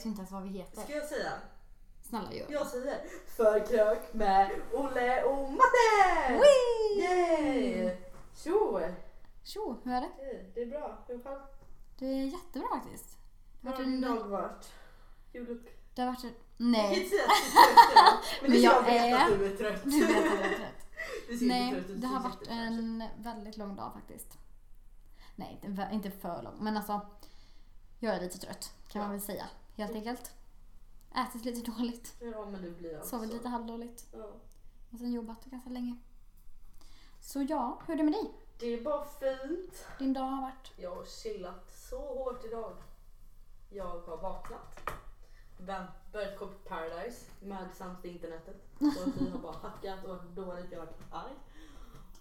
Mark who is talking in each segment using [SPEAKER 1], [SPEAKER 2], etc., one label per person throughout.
[SPEAKER 1] vet
[SPEAKER 2] ju inte ens vad vi heter.
[SPEAKER 1] Ska jag säga?
[SPEAKER 2] Snälla gör
[SPEAKER 1] Jag säger förkrök med Olle och Matte!
[SPEAKER 2] Whee!
[SPEAKER 1] Yay! Tjo!
[SPEAKER 2] Tjo, hur är det?
[SPEAKER 1] Hej, det är bra. Hur själv?
[SPEAKER 2] Det är jättebra faktiskt. Det har
[SPEAKER 1] har
[SPEAKER 2] varit
[SPEAKER 1] din
[SPEAKER 2] en...
[SPEAKER 1] dag varit?
[SPEAKER 2] Det har varit en...
[SPEAKER 1] Jag kan
[SPEAKER 2] Nej.
[SPEAKER 1] inte säga att du är trött än, Men,
[SPEAKER 2] Men
[SPEAKER 1] det
[SPEAKER 2] jag
[SPEAKER 1] jag vet
[SPEAKER 2] är-
[SPEAKER 1] att du är trött.
[SPEAKER 2] Du vet att jag är trött.
[SPEAKER 1] Du ser
[SPEAKER 2] Nej,
[SPEAKER 1] inte trött ut,
[SPEAKER 2] det
[SPEAKER 1] du
[SPEAKER 2] har
[SPEAKER 1] ser
[SPEAKER 2] varit
[SPEAKER 1] ut.
[SPEAKER 2] en väldigt lång dag faktiskt. Nej, inte inte för lång. Men alltså, jag är lite trött kan man väl säga. Helt enkelt. Ätit lite dåligt.
[SPEAKER 1] Ja men du blir alltså...
[SPEAKER 2] Sovit lite halvdåligt.
[SPEAKER 1] Ja.
[SPEAKER 2] Och sen jobbat ganska länge. Så ja, hur är det med dig?
[SPEAKER 1] Det är bara fint.
[SPEAKER 2] Din dag har varit?
[SPEAKER 1] Jag har chillat så hårt idag. Jag har vaknat. Börjat kolla på Paradise med sämsta internetet. Så vi har bara hackat och varit dåligt. Jag har varit arg.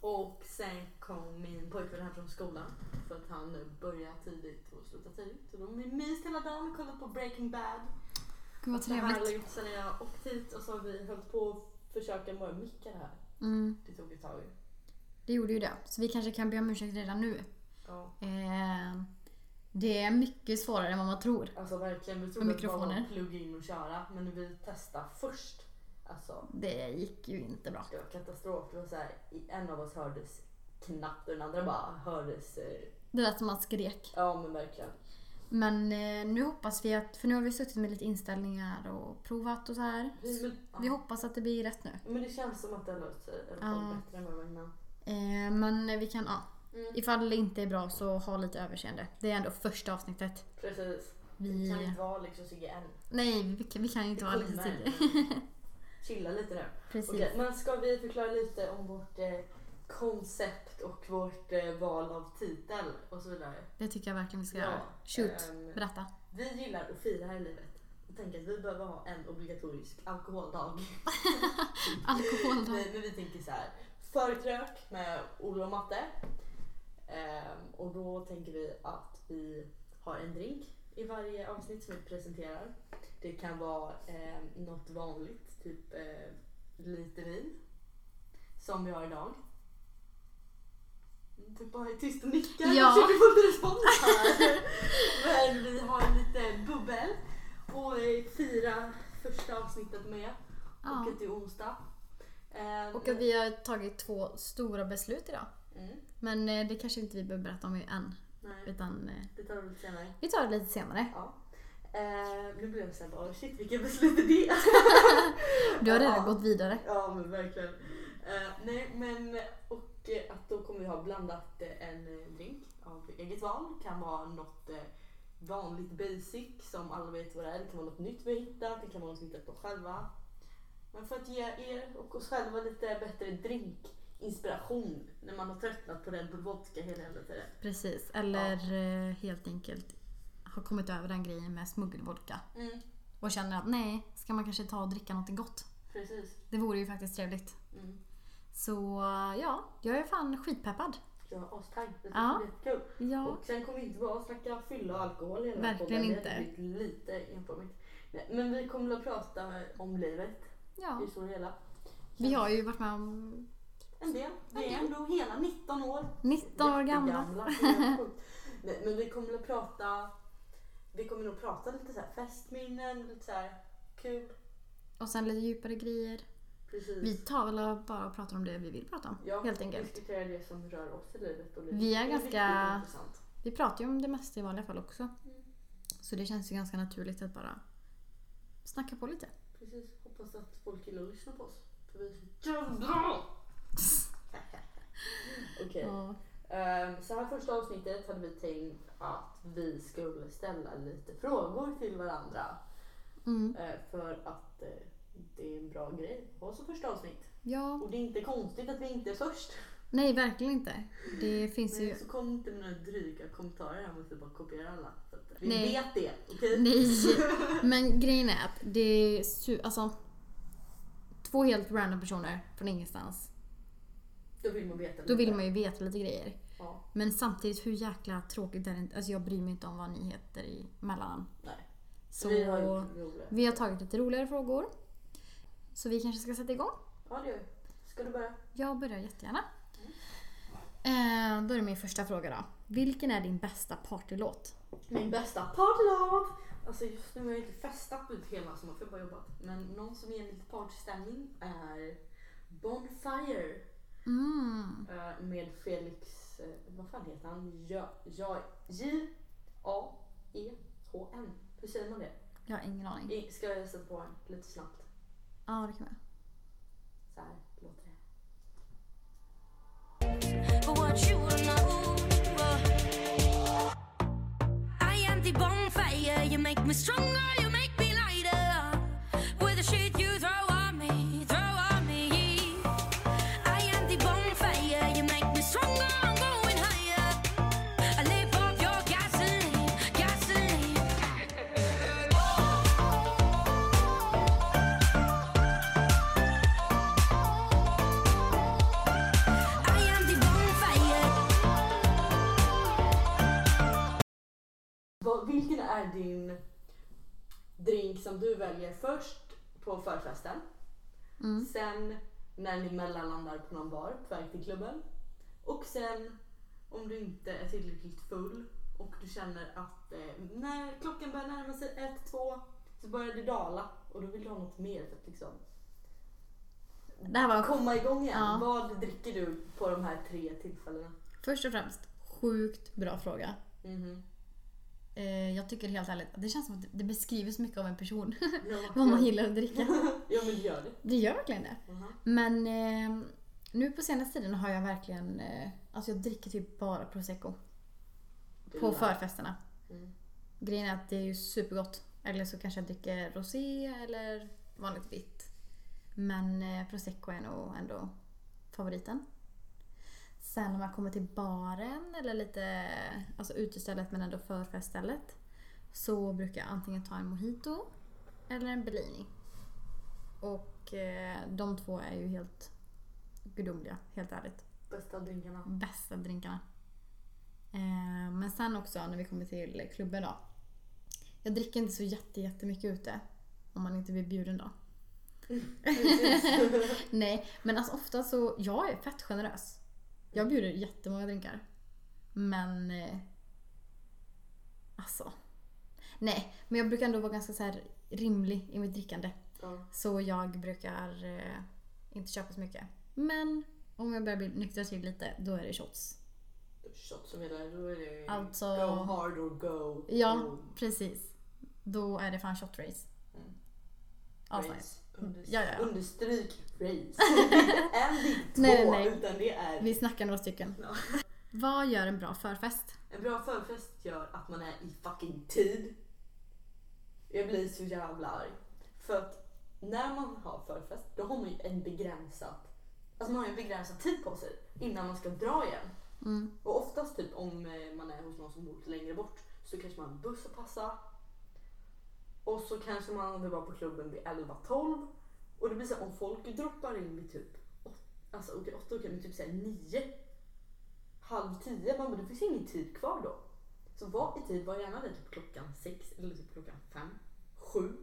[SPEAKER 1] Och sen kom min pojkvän hem från skolan. För att han nu börjar tidigt och slutar tidigt. Så då har vi myst hela dagen och kollat på Breaking Bad.
[SPEAKER 2] Gud vad
[SPEAKER 1] Det är
[SPEAKER 2] trevligt.
[SPEAKER 1] härligt. Sen har jag åkt hit och så har vi hållit på att försöka våra mickar här.
[SPEAKER 2] Mm,
[SPEAKER 1] Det tog ett tag.
[SPEAKER 2] det gjorde ju det. Så vi kanske kan be om ursäkt redan nu.
[SPEAKER 1] Ja.
[SPEAKER 2] Eh, det är mycket svårare än vad man tror.
[SPEAKER 1] Alltså verkligen, vi trodde att det bara var att plugga in och köra. Men vi testade först, alltså
[SPEAKER 2] Det gick ju inte bra.
[SPEAKER 1] det var katastrof. Det var så här, en av oss hördes knappt och den andra bara hördes. Eh,
[SPEAKER 2] Det lät som att man skrek.
[SPEAKER 1] ja men verkligen.
[SPEAKER 2] Men eh, nu hoppas vi att, för nu har vi suttit med lite inställningar och provat och så här.
[SPEAKER 1] Men, ja.
[SPEAKER 2] Vi hoppas att det blir rätt nu.
[SPEAKER 1] men det känns som att det har löst sig i alla fall
[SPEAKER 2] Ja.
[SPEAKER 1] bättre än vad det var innan.
[SPEAKER 2] Eh, men vi kan, ja.
[SPEAKER 1] Mm.
[SPEAKER 2] Ifall det inte är bra så ha lite överseende. Det är ändå första avsnittet.
[SPEAKER 1] Precis.
[SPEAKER 2] Vi...
[SPEAKER 1] Vi kan inte vara liksom Sigge än.
[SPEAKER 2] Nej, vi kan, vi kan inte
[SPEAKER 1] Det
[SPEAKER 2] vara lite
[SPEAKER 1] kommer. Chilla lite där.
[SPEAKER 2] Precis.
[SPEAKER 1] Okej, men ska vi förklara lite om vårt eh, koncept och vårt eh, val av titel och så vidare?
[SPEAKER 2] Det tycker jag verkligen vi ska
[SPEAKER 1] Ja,
[SPEAKER 2] göra. Shoot,
[SPEAKER 1] ehm,
[SPEAKER 2] berätta.
[SPEAKER 1] Vi gillar att fira här i livet. Jag tänker att vi behöver ha en obligatorisk alkoholdag.
[SPEAKER 2] Alkohol då.
[SPEAKER 1] Nej, men vi tänker så här. Förkrök med Olle och Matte. Ehm, och då tänker vi att vi har en drink i varje avsnitt som vi presenterar. Det kan vara eh, något vanligt, typ eh, lite vin. Som vi har idag. Du bara är tyst och nickar.
[SPEAKER 2] Ja.
[SPEAKER 1] Jag försöker få lite respons här. Men vi har lite bubbel. Och eh, fira första avsnittet med.
[SPEAKER 2] Ja.
[SPEAKER 1] Och att det är onsdag. Ehm,
[SPEAKER 2] Och att vi har tagit två stora beslut idag.
[SPEAKER 1] Mm,
[SPEAKER 2] Men eh, det kanske inte vi behöver berätta om än.
[SPEAKER 1] nej,
[SPEAKER 2] Utan eh,
[SPEAKER 1] det tar vi lite senare.
[SPEAKER 2] vi tar det lite senare.
[SPEAKER 1] Ja. Eh, nu blev jag såhär bara shit vilka beslut är det?
[SPEAKER 2] Du har redan
[SPEAKER 1] Ja.
[SPEAKER 2] gått vidare.
[SPEAKER 1] Ja men verkligen. Eh, nej men och eh, att då kommer vi ha blandat eh, en eh, drink av eget val. Kan vara något vanligt basic som alla vet vad det är. Det kan vara något nytt vi har hittat. Det kan vara något vi hittat på själva. Men för att ge er och oss själva lite bättre drinkinspiration när man har tröttnat på Bull Vodka hela jävla tiden.
[SPEAKER 2] Precis. Eller eh, helt enkelt har kommit över den grejen med smuggelvodka.
[SPEAKER 1] Mm,
[SPEAKER 2] Och känner att nej, ska man kanske ta och dricka något gott?
[SPEAKER 1] precis.
[SPEAKER 2] Det vore ju faktiskt trevligt.
[SPEAKER 1] Mm.
[SPEAKER 2] Så ja, jag är fan skitpeppad.
[SPEAKER 1] Jag är astaggad. Det
[SPEAKER 2] Ja.
[SPEAKER 1] är jättekul.
[SPEAKER 2] Ja.
[SPEAKER 1] Och sen kommer vi inte bara snacka fylla och alkohol här
[SPEAKER 2] Verkligen
[SPEAKER 1] podden.
[SPEAKER 2] inte.
[SPEAKER 1] Det blivit lite enformigt. Men vi kommer att prata om livet
[SPEAKER 2] ja.
[SPEAKER 1] i stora hela.
[SPEAKER 2] Vi har ju varit med om
[SPEAKER 1] En del. Vi är ändå hela 19 år.
[SPEAKER 2] 19 år gamla.
[SPEAKER 1] Är. Nej, Men vi kommer att prata vi kommer nog prata lite så här festminnen, lite så här kul.
[SPEAKER 2] Och sen lite djupare grejer.
[SPEAKER 1] Precis.
[SPEAKER 2] Vi tar väl och bara och pratar om det vi vill prata om.
[SPEAKER 1] ja,
[SPEAKER 2] helt enkelt.
[SPEAKER 1] diskutera det som rör oss i livet. Och lite.
[SPEAKER 2] Vi är
[SPEAKER 1] Det
[SPEAKER 2] ganska-. Vi pratar ju om det mesta i vanliga fall också. Så det känns ju ganska naturligt att bara snacka på lite.
[SPEAKER 1] Precis. Hoppas att folk gillar att lyssna på oss. För vi är så jävla bra! Okej.
[SPEAKER 2] Ja.
[SPEAKER 1] Ehm, så här första avsnittet hade vi tänkt att vi skulle ställa lite frågor till varandra.
[SPEAKER 2] Mm.
[SPEAKER 1] eh, för att eh, det är en bra grej att ha som första avsnitt.
[SPEAKER 2] ja.
[SPEAKER 1] Och det är inte konstigt att vi inte är först.
[SPEAKER 2] Nej, verkligen inte. Det finns ju...
[SPEAKER 1] Men så kom inte med några dryga kommentarer här måste bara kopiera alla. Så att vi
[SPEAKER 2] Nej.
[SPEAKER 1] vet det, okej?
[SPEAKER 2] Nej. Men grejen är att det är alltså, två helt random personer från ingenstans.
[SPEAKER 1] Då vill man veta
[SPEAKER 2] Då vill
[SPEAKER 1] lite.
[SPEAKER 2] man ju veta lite grejer.
[SPEAKER 1] Ja,
[SPEAKER 2] Men samtidigt, hur jäkla tråkigt är det inte? Alltså jag bryr mig inte om vad ni heter i mellan.
[SPEAKER 1] nej.
[SPEAKER 2] Så
[SPEAKER 1] vi har
[SPEAKER 2] vi har tagit lite roligare frågor. Så vi kanske ska sätta igång?
[SPEAKER 1] Ja, det gör vi. Ska du börja?
[SPEAKER 2] Jag börjar jättegärna. Eh, då är det min första fråga då. Vilken är din bästa partylåt?
[SPEAKER 1] Min bästa partylåt! Alltså just nu har jag inte festat ut hela sommaren för jag har bara jobbat. Men någon som ger lite partystämning är Bonfire
[SPEAKER 2] Mm.
[SPEAKER 1] eh, med Felix, eh, vad fan heter han? Ja, ja, J-A-E-H-N. Hur säger man det?
[SPEAKER 2] Jag har ingen aning.
[SPEAKER 1] I- Ska jag sätta på den lite snabbt?
[SPEAKER 2] Ja, det kan jag.
[SPEAKER 1] Så här låter det.
[SPEAKER 3] What you I am the bonfire. You make me stronger, you
[SPEAKER 1] är din drink som du väljer först på förfesten?
[SPEAKER 2] Mm.
[SPEAKER 1] Sen när ni mellanlandar på någon bar på väg till klubben. Och sen om du inte är tillräckligt full och du känner att eh, när klockan börjar närma sig ett, två så börjar det dala och då vill du ha något mer för att liksom
[SPEAKER 2] Det här var
[SPEAKER 1] komma igång igen.
[SPEAKER 2] Ja.
[SPEAKER 1] Vad dricker du på de här tre tillfällena?
[SPEAKER 2] först och främst sjukt bra fråga.
[SPEAKER 1] Mhm.
[SPEAKER 2] Eh, jag tycker helt ärligt det känns som att det beskriver så mycket av en person.
[SPEAKER 1] Ja,
[SPEAKER 2] vad man gillar att dricka.
[SPEAKER 1] Ja men det gör det.
[SPEAKER 2] Det gör verkligen det.
[SPEAKER 1] Mhm.
[SPEAKER 2] Men eh, nu på senaste tiden har jag verkligen... Eh, alltså jag dricker typ bara prosecco.
[SPEAKER 1] Det
[SPEAKER 2] På förfesterna.
[SPEAKER 1] Mm.
[SPEAKER 2] Grejen är att det är ju supergott. Eller så kanske jag dricker rosé eller vanligt vitt. Men eh, prosecco är nog ändå favoriten. Sen när man kommer till baren eller lite alltså utestället men ändå förfeststället. Så brukar jag antingen ta en mojito eller en Bellini. Och eh, de två är ju helt gudomliga, helt ärligt
[SPEAKER 1] Bästa drinkarna.
[SPEAKER 2] bästa drinkarna. Eh, men sen också när vi kommer till klubben då. Jag dricker inte så jätte, jättemycket ute. Om man inte blir bjuden då. Nej, men alltså ofta så, jag är fett generös. Jag bjuder jättemånga drinkar. Men... Eh, alltså. Nej, men jag brukar ändå vara ganska så här rimlig i mitt drickande.
[SPEAKER 1] Ja.
[SPEAKER 2] Så jag brukar eh, inte köpa så mycket. Men om jag börjar bli nyktra till lite, då är det shots.
[SPEAKER 1] Shot som där, då är det
[SPEAKER 2] Alltså-
[SPEAKER 1] go hard or go
[SPEAKER 2] Ja,
[SPEAKER 1] home.
[SPEAKER 2] precis. Då är det fan shot race.
[SPEAKER 1] Mm. Race.
[SPEAKER 2] Ja, ja, ja.
[SPEAKER 1] Understryk race. en bit två,
[SPEAKER 2] Nej, nej.
[SPEAKER 1] utan det är...
[SPEAKER 2] Vi snackar några stycken.
[SPEAKER 1] Ja.
[SPEAKER 2] Vad gör en bra förfest?
[SPEAKER 1] En bra förfest gör att man är i fucking tid. Jag blir så jävla arg. För att när man har förfest, då har man ju en begränsad, alltså man har ju en begränsad tid på sig innan man ska dra igen.
[SPEAKER 2] Mm.
[SPEAKER 1] Och oftast typ om eh, man är hos någon som bor lite längre bort så kanske man har en buss att passa. Och så kanske man vill vara på klubben vid 11-12. Och det blir så här, om folk droppar in vid typ åt- alltså okej, 8 okej men typ såhär 9. Halv 10. Man bara det finns ingen tid kvar då. Så var i tid, var gärna där typ klockan 6 eller typ klockan 5. 7.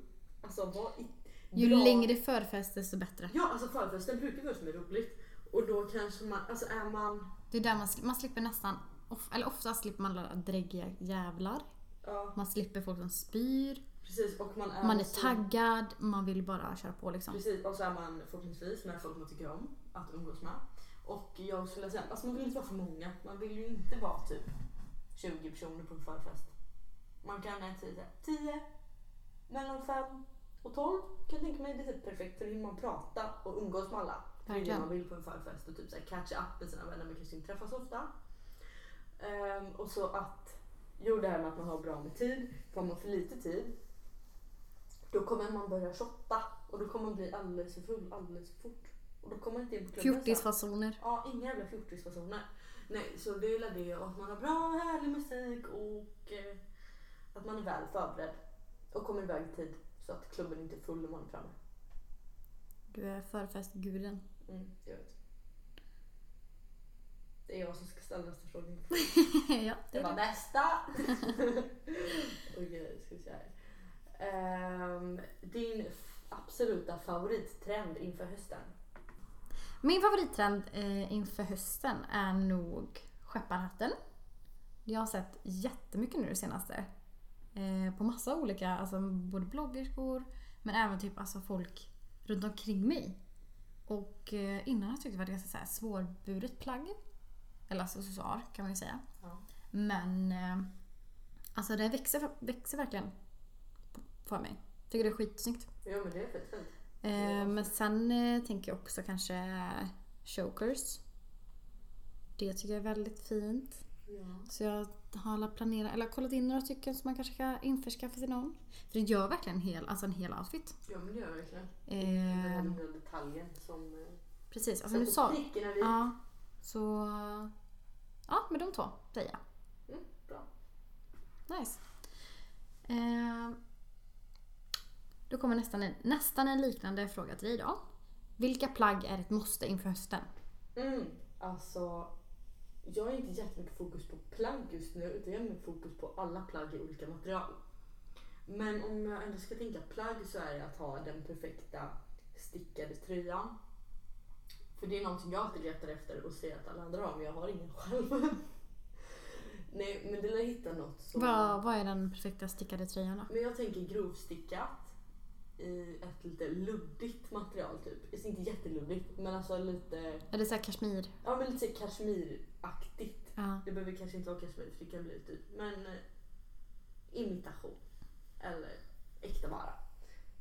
[SPEAKER 1] Alltså var i
[SPEAKER 2] Ju
[SPEAKER 1] bra-
[SPEAKER 2] längre förfest desto bättre.
[SPEAKER 1] Ja alltså förfesten brukar vara som är roligt. Och då kanske man, alltså är man
[SPEAKER 2] Det är där man, man slipper nästan, of, eller oftast slipper man alla dräggiga jävlar.
[SPEAKER 1] Ja,
[SPEAKER 2] Man slipper folk som spyr.
[SPEAKER 1] Precis. Och man är,
[SPEAKER 2] Man är
[SPEAKER 1] så-
[SPEAKER 2] taggad, man vill bara köra på liksom.
[SPEAKER 1] Precis, och så är man förhoppningsvis med folk man tycker om att umgås med. Och jag skulle säga, alltså man vill inte vara för många. Man vill ju inte vara typ 20 personer på en förfest. Man kan äta så här 10, mellan 5 och 12 kan jag tänka mig. Det är typ perfekt för då hinner man prata och umgås med alla. Det är det man vill på en förfest och typ så här catch up med sina vänner man kanske inte träffas ofta. Ehm, och så att, jo det här med att man har bra med tid. Får man för lite tid då kommer man börja shotta och då kommer man bli alldeles för full alldeles för fort. Och då kommer man inte in på klubben.
[SPEAKER 2] Fjortisfasoner.
[SPEAKER 1] Ja, inga jävla fjortisfasoner. Nej, så det är det och att man har bra härlig musik och eh, att man är väl förberedd och kommer iväg i tid så att klubben inte är full när man är framme.
[SPEAKER 2] Du är förfestguden.
[SPEAKER 1] Mm, jag vet. Det är jag som ska ställa nästa fråga.
[SPEAKER 2] ja, det
[SPEAKER 1] var
[SPEAKER 2] är det.
[SPEAKER 1] nästa! Okej, ska vi se här. Ehm, din absoluta favorittrend inför hösten?
[SPEAKER 2] Min favorittrend eh, inför hösten är nog skepparhatten. Jag har sett jättemycket nu det senaste. Eh, på massa olika, alltså både bloggerskor men även typ alltså folk runt omkring mig. Och eh, innan jag tyckt det var ganska så här svårburet plagg. Eller accessoar kan man ju säga.
[SPEAKER 1] Ja.
[SPEAKER 2] Men eh, alltså det växer, växer verkligen för mig. Tycker det är skitsnyggt.
[SPEAKER 1] ja men det är fett fint.
[SPEAKER 2] Eh, men sen eh, tänker jag också kanske chokers. Det tycker jag är väldigt fint.
[SPEAKER 1] Ja.
[SPEAKER 2] Så jag har planerat, eller kollat in några stycken som man kanske kan införskaffa sig någon. För det gör verkligen en hel, alltså en hel outfit.
[SPEAKER 1] ja men det gör verkligen. Den
[SPEAKER 2] Eh,
[SPEAKER 1] här lilla detaljen som... eh,
[SPEAKER 2] precis, alltså nu sa... Ja, så... Ja, med de två säger jag.
[SPEAKER 1] Mm, bra.
[SPEAKER 2] Nice. Eh, då kommer nästan en, nästan en liknande fråga till dig då. Vilka plagg är ett måste inför hösten?
[SPEAKER 1] Mm, alltså, jag har inte jättemycket fokus på plagg just nu utan jag har mer fokus på alla plagg i olika material. Men om jag ändå ska tänka plagg så är det att ha den perfekta stickade tröjan. För det är någonting jag alltid letar efter och ser att alla andra har men jag har ingen själv. Nej men det lär hitta något som...
[SPEAKER 2] Vad, vad är den perfekta stickade tröjan då?
[SPEAKER 1] Men jag tänker grovstickat i ett lite luddigt material typ. Alltså inte jätteluddigt men alltså lite,
[SPEAKER 2] Är det så här kashmir?
[SPEAKER 1] ja men lite så här kashmiraktigt.
[SPEAKER 2] Ja.
[SPEAKER 1] Det behöver kanske inte vara kashmir för det kan bli typ, men eh, imitation. Eller äkta vara.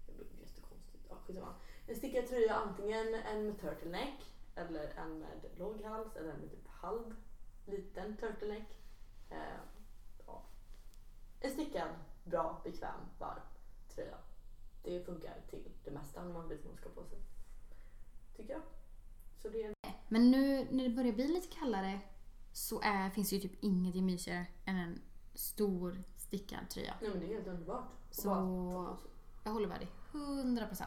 [SPEAKER 1] Det blir jättekonstigt. Ja, skitsamma. En stickad tröja, antingen en med turtleneck eller en med låg hals eller en med typ halv liten turtleneck. Eh, ja. En stickad, bra, bekväm, varm tröja. Det funkar till det mesta när man vet vad man ska på sig. Tycker jag. Så det är
[SPEAKER 2] Men nu när det börjar bli lite kallare så är, finns det ju typ inget mysigare än en stor stickad tröja.
[SPEAKER 1] Nej men det är helt underbart.
[SPEAKER 2] Så-
[SPEAKER 1] bara.
[SPEAKER 2] Jag håller med dig. 100%.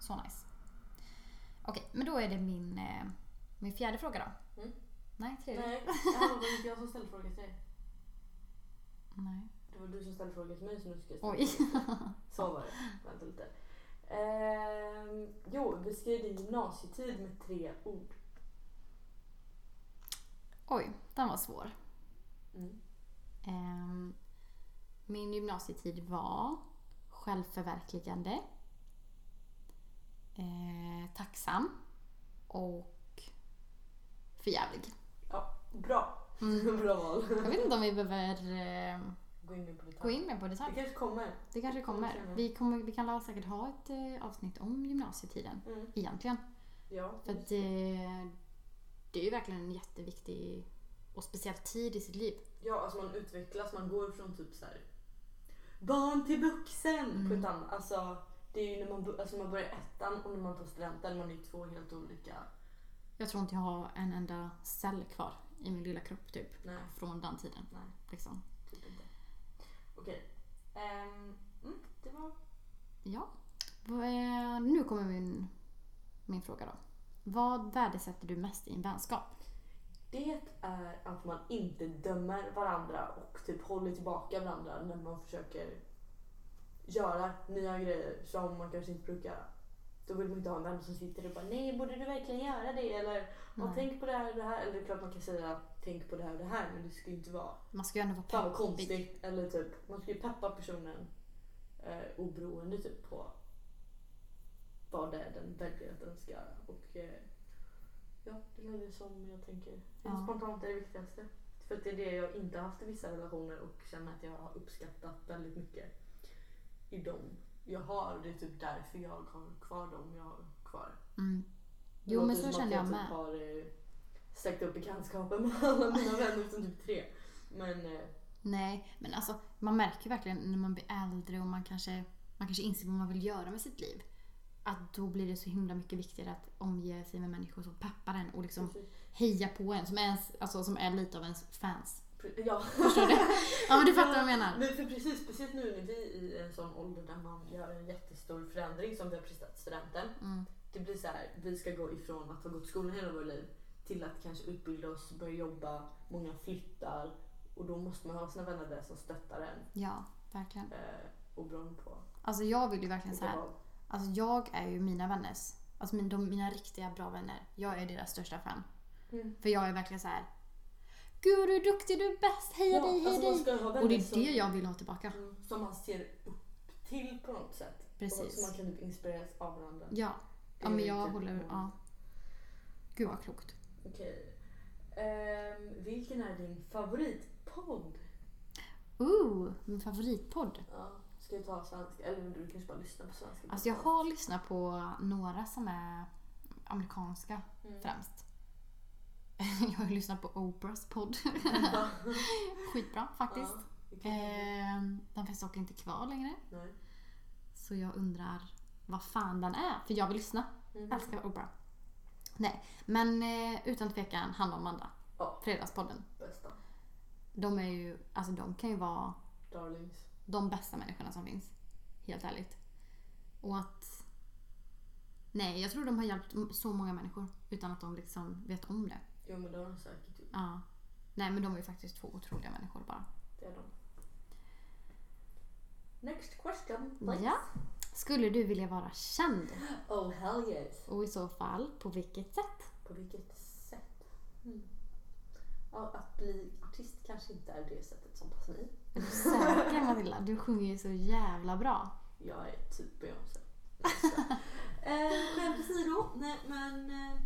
[SPEAKER 2] Så nice. Okej, men då är det min, eh, min fjärde fråga då.
[SPEAKER 1] Mm.
[SPEAKER 2] Nej, tredje.
[SPEAKER 1] Nej, det var inte jag som ställde frågan till dig.
[SPEAKER 2] Nej.
[SPEAKER 1] Det var du som ställde frågan till mig så nu ska jag ställa
[SPEAKER 2] Oj.
[SPEAKER 1] Så var det. Vänta lite. Ehm, jo, beskriv din gymnasietid med tre ord.
[SPEAKER 2] Oj, den var svår.
[SPEAKER 1] Mm.
[SPEAKER 2] Ehm, min gymnasietid var självförverkligande, eh, tacksam och förjävlig.
[SPEAKER 1] Ja, bra.
[SPEAKER 2] Mm.
[SPEAKER 1] bra val.
[SPEAKER 2] Jag vet inte om vi behöver eh,
[SPEAKER 1] Gå in mer på detalj.
[SPEAKER 2] gå in mer på
[SPEAKER 1] Det
[SPEAKER 2] detalj.
[SPEAKER 1] kanske kommer.
[SPEAKER 2] Det kanske kommer.
[SPEAKER 1] kommer.
[SPEAKER 2] Vi, kommer, vi kan säkert ha ett eh, avsnitt om gymnasietiden
[SPEAKER 1] Mm.
[SPEAKER 2] egentligen.
[SPEAKER 1] Ja.
[SPEAKER 2] För att det, det är ju verkligen en jätteviktig och speciell tid i sitt liv.
[SPEAKER 1] ja, alltså man utvecklas. Man går från typ så här barn till vuxen
[SPEAKER 2] Mm.
[SPEAKER 1] på ett annat. Alltså, det är ju när man, alltså man börjar ettan och när man tar studenten. Man är ju två helt olika.
[SPEAKER 2] Jag tror inte jag har en enda cell kvar i min lilla kropp typ.
[SPEAKER 1] Nej,
[SPEAKER 2] Från den tiden.
[SPEAKER 1] nej.
[SPEAKER 2] Liksom.
[SPEAKER 1] Typ inte. Okej. Ehm, mm, det var...
[SPEAKER 2] Ja. Nu kommer min, min fråga då. Vad värdesätter du mest i en vänskap?
[SPEAKER 1] Det är att man inte dömer varandra och typ håller tillbaka varandra när man försöker göra nya grejer som man kanske inte brukar göra. Då vill man inte ha en vän som sitter och bara nej, borde du verkligen göra det? Eller "Ja,
[SPEAKER 2] Nej.
[SPEAKER 1] tänk på det här och det här. Eller det är klart man kan säga tänk på det här och det här men det ska ju inte vara
[SPEAKER 2] Man ska ju ändå vara
[SPEAKER 1] fan vad konstigt. Eller typ, man ska ju peppa personen eh, oberoende typ på vad det är den väljer att den ska göra. Och eh, ja, det är det som jag tänker
[SPEAKER 2] Ja.
[SPEAKER 1] spontant är det viktigaste. För att det är det jag inte har haft i vissa relationer och känner att jag har uppskattat väldigt mycket i dem jag har. Det är typ därför jag har kvar dem jag har kvar.
[SPEAKER 2] Mm. Jo men så känner jag
[SPEAKER 1] typ
[SPEAKER 2] med.
[SPEAKER 1] har stärkt upp bekantskapen med alla mina vänner utom typ tre. Men eh,
[SPEAKER 2] Nej, men alltså man märker verkligen när man blir äldre och man kanske, man kanske inser vad man vill göra med sitt liv. Att då blir det så himla mycket viktigare att omge sig med människor som peppar en och liksom
[SPEAKER 1] precis.
[SPEAKER 2] hejar på en. Som är, ens, alltså, som är lite av ens fans.
[SPEAKER 1] Ja.
[SPEAKER 2] Förstår du? Ja men du fattar vad jag menar.
[SPEAKER 1] Men för precis, speciellt nu när vi är i en sån ålder där man gör en jättestor förändring som vi har precis studenten.
[SPEAKER 2] Mm.
[SPEAKER 1] Det blir så här, vi ska gå ifrån att ha gått skolan hela vårt liv till att kanske utbilda oss, börja jobba, många flyttar och då måste man ha sina vänner där som stöttar en
[SPEAKER 2] Ja, verkligen.
[SPEAKER 1] eh, oberoende på
[SPEAKER 2] Alltså jag vill ju verkligen
[SPEAKER 1] val.
[SPEAKER 2] Alltså jag är ju mina vänners, alltså min, de, mina riktiga bra vänner. Jag är deras största fan.
[SPEAKER 1] Mm.
[SPEAKER 2] För jag är verkligen så här. gud du är duktig, du är bäst, heja dig, heja
[SPEAKER 1] alltså
[SPEAKER 2] dig. Och det är
[SPEAKER 1] som,
[SPEAKER 2] det jag vill ha tillbaka.
[SPEAKER 1] mm, som man ser upp till på något sätt. Och
[SPEAKER 2] Precis.
[SPEAKER 1] som man kan typ inspireras av varandra.
[SPEAKER 2] Ja, ja men jag
[SPEAKER 1] typ-
[SPEAKER 2] håller, ja. Gud vad klokt.
[SPEAKER 1] Okej. Ehm, vilken är din favoritpodd?
[SPEAKER 2] Ooh, min favoritpodd.
[SPEAKER 1] Ja, ska jag ta svenska? Eller du kanske bara lyssnar på svenska?
[SPEAKER 2] Alltså jag har lyssnat på några som är amerikanska
[SPEAKER 1] Mm.
[SPEAKER 2] främst. Jag har ju lyssnat på Oprahs podd.
[SPEAKER 1] Ja.
[SPEAKER 2] Skitbra faktiskt.
[SPEAKER 1] Ja,
[SPEAKER 2] Ehm, den finns dock inte kvar längre.
[SPEAKER 1] Nej.
[SPEAKER 2] Så jag undrar vad fan den är. För jag vill lyssna.
[SPEAKER 1] Mhm.
[SPEAKER 2] Älskar Oprah. Nej, men eh, utan tvekan han och Amanda.
[SPEAKER 1] Ja.
[SPEAKER 2] Fredagspodden.
[SPEAKER 1] Bästa.
[SPEAKER 2] De är ju, alltså de kan ju vara
[SPEAKER 1] Darlings.
[SPEAKER 2] de bästa människorna som finns. Helt ärligt. Och att... Nej, jag tror de har hjälpt så många människor utan att de liksom vet om det.
[SPEAKER 1] Jo men det har de säkert gjort.
[SPEAKER 2] Ja. Nej, men de är ju faktiskt två otroliga människor bara.
[SPEAKER 1] Det är de. Next question please.
[SPEAKER 2] Ja. Skulle du vilja vara känd?
[SPEAKER 1] Oh hell yes.
[SPEAKER 2] Och i så fall, på vilket sätt?
[SPEAKER 1] På vilket sätt? Mm. Ja, att bli artist kanske inte är det sättet som passar mig.
[SPEAKER 2] Är du säker Matilda? Du sjunger ju så jävla bra.
[SPEAKER 1] Jag är typ Beyoncé. eh, Skämt åsido, nej men eh,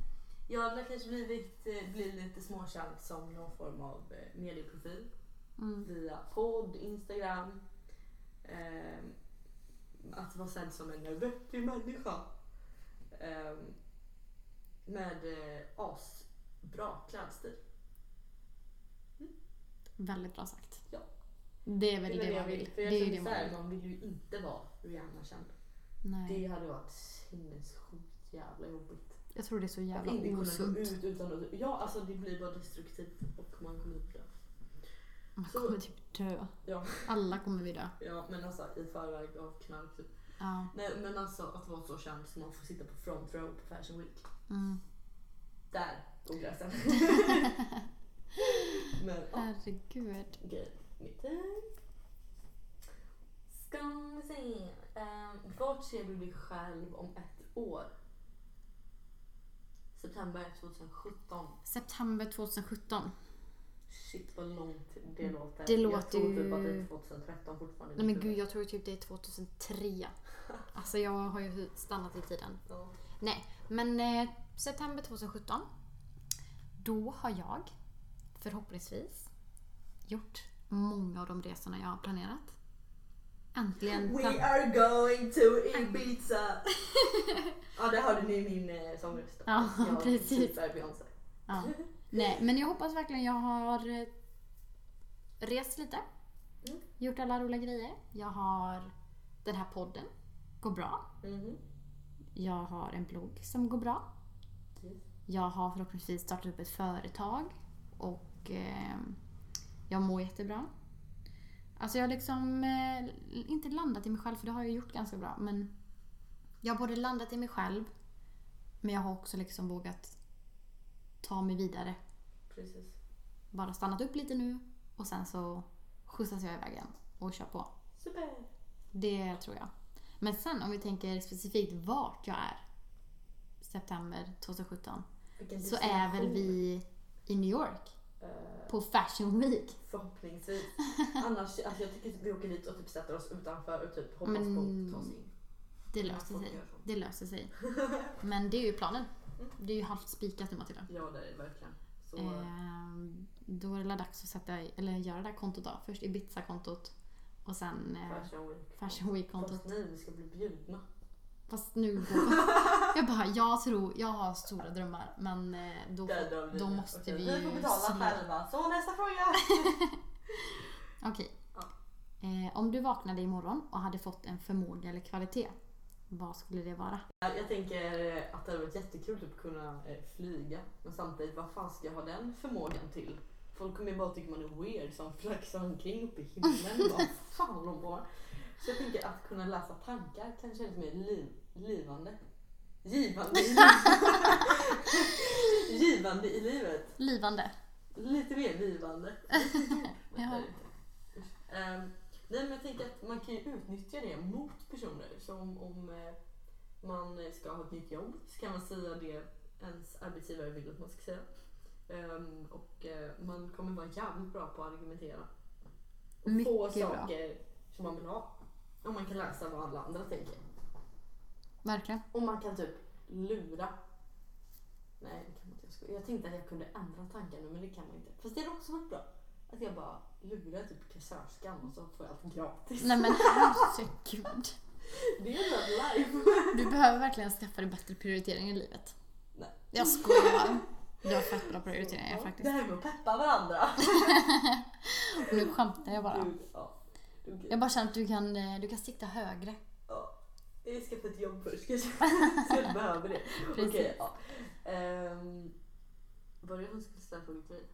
[SPEAKER 1] jag har kanske blivit, eh, blivit lite småkänd som någon form av eh, medieprofil.
[SPEAKER 2] Mm.
[SPEAKER 1] Via podd, Instagram. Eh, att vara sedd som en vettig människa. Eh, med eh, asbra klädstil.
[SPEAKER 2] Väldigt bra sagt.
[SPEAKER 1] Ja.
[SPEAKER 2] Det är väl det,
[SPEAKER 1] väl
[SPEAKER 2] man vill.
[SPEAKER 1] För
[SPEAKER 2] Det
[SPEAKER 1] jag
[SPEAKER 2] är det man vill.
[SPEAKER 1] man vill ju inte vara Rihanna-känd. Det hade varit sinnessjukt jävla jobbigt.
[SPEAKER 2] Jag tror det är så
[SPEAKER 1] Att
[SPEAKER 2] jävla
[SPEAKER 1] inte kunna gå
[SPEAKER 2] osunt.
[SPEAKER 1] ut utan att... Ja, alltså det blir bara destruktivt och man kommer dö.
[SPEAKER 2] Man
[SPEAKER 1] Så-
[SPEAKER 2] kommer typ dö.
[SPEAKER 1] Ja,
[SPEAKER 2] Alla kommer vi dö.
[SPEAKER 1] ja, men alltså i förväg av knark typ.
[SPEAKER 2] Ja.
[SPEAKER 1] Nej, men alltså att vara så känd som man får sitta på front row på Fashion Week.
[SPEAKER 2] Mm.
[SPEAKER 1] Där dog gränsen. men ja,
[SPEAKER 2] Herregud.
[SPEAKER 1] okej. Mitt. Ska vi se. Um, vart ser du dig själv om ett år? September 2017.
[SPEAKER 2] September 2017.
[SPEAKER 1] Shit vad långt det låter.
[SPEAKER 2] Det
[SPEAKER 1] jag
[SPEAKER 2] låter
[SPEAKER 1] tror typ att det är 2013 fortfarande.
[SPEAKER 2] Nej men gud, jag tror typ det är 2003. Alltså jag har ju stannat i tiden.
[SPEAKER 1] Ja.
[SPEAKER 2] Nej, men eh, september 2017. Då har jag förhoppningsvis gjort många av de resorna jag har planerat. Äntligen.
[SPEAKER 1] We are going to Ibiza! ja, det hörde ni i min eh, sångröst.
[SPEAKER 2] Ja,
[SPEAKER 1] jag
[SPEAKER 2] precis.
[SPEAKER 1] Är Beyoncé.
[SPEAKER 2] Ja. Nej, men jag hoppas verkligen jag har eh, rest lite.
[SPEAKER 1] Mm.
[SPEAKER 2] Gjort alla roliga grejer. Jag har den här podden. Går bra.
[SPEAKER 1] Mhm.
[SPEAKER 2] Jag har en blogg som går bra.
[SPEAKER 1] Yes.
[SPEAKER 2] Jag har förhoppningsvis startat upp ett företag och eh, jag mår jättebra. Alltså jag har liksom eh, inte landat i mig själv för det har jag gjort ganska bra men jag har både landat i mig själv men jag har också liksom vågat ta mig vidare.
[SPEAKER 1] Precis.
[SPEAKER 2] Bara stannat upp lite nu och sen så skjutsas jag iväg igen och kör på.
[SPEAKER 1] Super!
[SPEAKER 2] Det tror jag. Men sen om vi tänker specifikt vart jag är september 2017
[SPEAKER 1] Vilken
[SPEAKER 2] så är väl vi i New York
[SPEAKER 1] Eh,
[SPEAKER 2] på Fashion Week.
[SPEAKER 1] förhoppningsvis. Annars, alltså jag tycker att vi åker dit och typ sätter oss utanför och typ hoppas
[SPEAKER 2] Men-
[SPEAKER 1] på att ta oss in.
[SPEAKER 2] Det löser sig. Det löser sig. Men det är ju planen. Det är ju halvt spikat nu Matilda.
[SPEAKER 1] Ja, det är det verkligen. Så,
[SPEAKER 2] Ehm, då är det dags att sätta, eller göra det här kontot då. Först Ibiza-kontot och sen eh,
[SPEAKER 1] Fashion Week.
[SPEAKER 2] Week-kontot.
[SPEAKER 1] Fast nej, vi ska bli bjudna.
[SPEAKER 2] Fast nu då. Jag bara, jag tror, jag har stora drömmar men eh, då,
[SPEAKER 1] Där
[SPEAKER 2] då måste
[SPEAKER 1] Okej,
[SPEAKER 2] vi
[SPEAKER 1] Vi får
[SPEAKER 2] ju
[SPEAKER 1] betala
[SPEAKER 2] slå-
[SPEAKER 1] själva. Så nästa fråga!
[SPEAKER 2] Okej.
[SPEAKER 1] Ja.
[SPEAKER 2] Eh, om du vaknade imorgon och hade fått en förmåga eller kvalitet, vad skulle det vara?
[SPEAKER 1] Jag tänker att det hade varit jättekul typ, att kunna eh, flyga. Men samtidigt, vad fan ska jag ha den förmågan till? Folk kommer ju bara tycka man är weird som flaxar omkring uppe i himlen. vad fan håller de på med? Så jag tänker att kunna läsa tankar kan kännas mer liv, livande. Givande i livet. Givande i livet.
[SPEAKER 2] Livande.
[SPEAKER 1] Lite mer givande.
[SPEAKER 2] Ja.
[SPEAKER 1] Ehm, nej men jag tänker att man kan ju utnyttja det mot personer. Som om eh, man ska ha ett nytt jobb så kan man säga det ens arbetsgivare vill att man ska säga. Ehm, och eh, man kommer vara jävligt bra på att argumentera. Och
[SPEAKER 2] Mycket
[SPEAKER 1] få
[SPEAKER 2] bra.
[SPEAKER 1] saker som man vill ha. Och man kan läsa vad alla andra tänker.
[SPEAKER 2] Verkligen.
[SPEAKER 1] Och man kan typ lura. Nej, det kan man inte. Jag tänkte att jag kunde ändra tankar nu, men det kan man inte. Fast det hade också varit bra. Att jag bara lurar typ kassörskan och så får jag allt gratis.
[SPEAKER 2] Nej men herregud.
[SPEAKER 1] Det är bra life.
[SPEAKER 2] Du behöver verkligen skaffa dig bättre prioriteringar i livet.
[SPEAKER 1] Nej.
[SPEAKER 2] Jag skojar. Du har fett bra prioriteringar
[SPEAKER 1] Ja,
[SPEAKER 2] faktiskt.
[SPEAKER 1] Det här med att peppa varandra.
[SPEAKER 2] Nu skämtar jag bara.
[SPEAKER 1] Gud, ja. Du,
[SPEAKER 2] Jag bara känner att du kan, eh, du kan sikta högre.
[SPEAKER 1] ja. Jag ska få ett jobb först kanske. Så jag behöver det.
[SPEAKER 2] Precis.
[SPEAKER 1] Okej, ja. Um, var det jag som skulle ställa frågor till dig?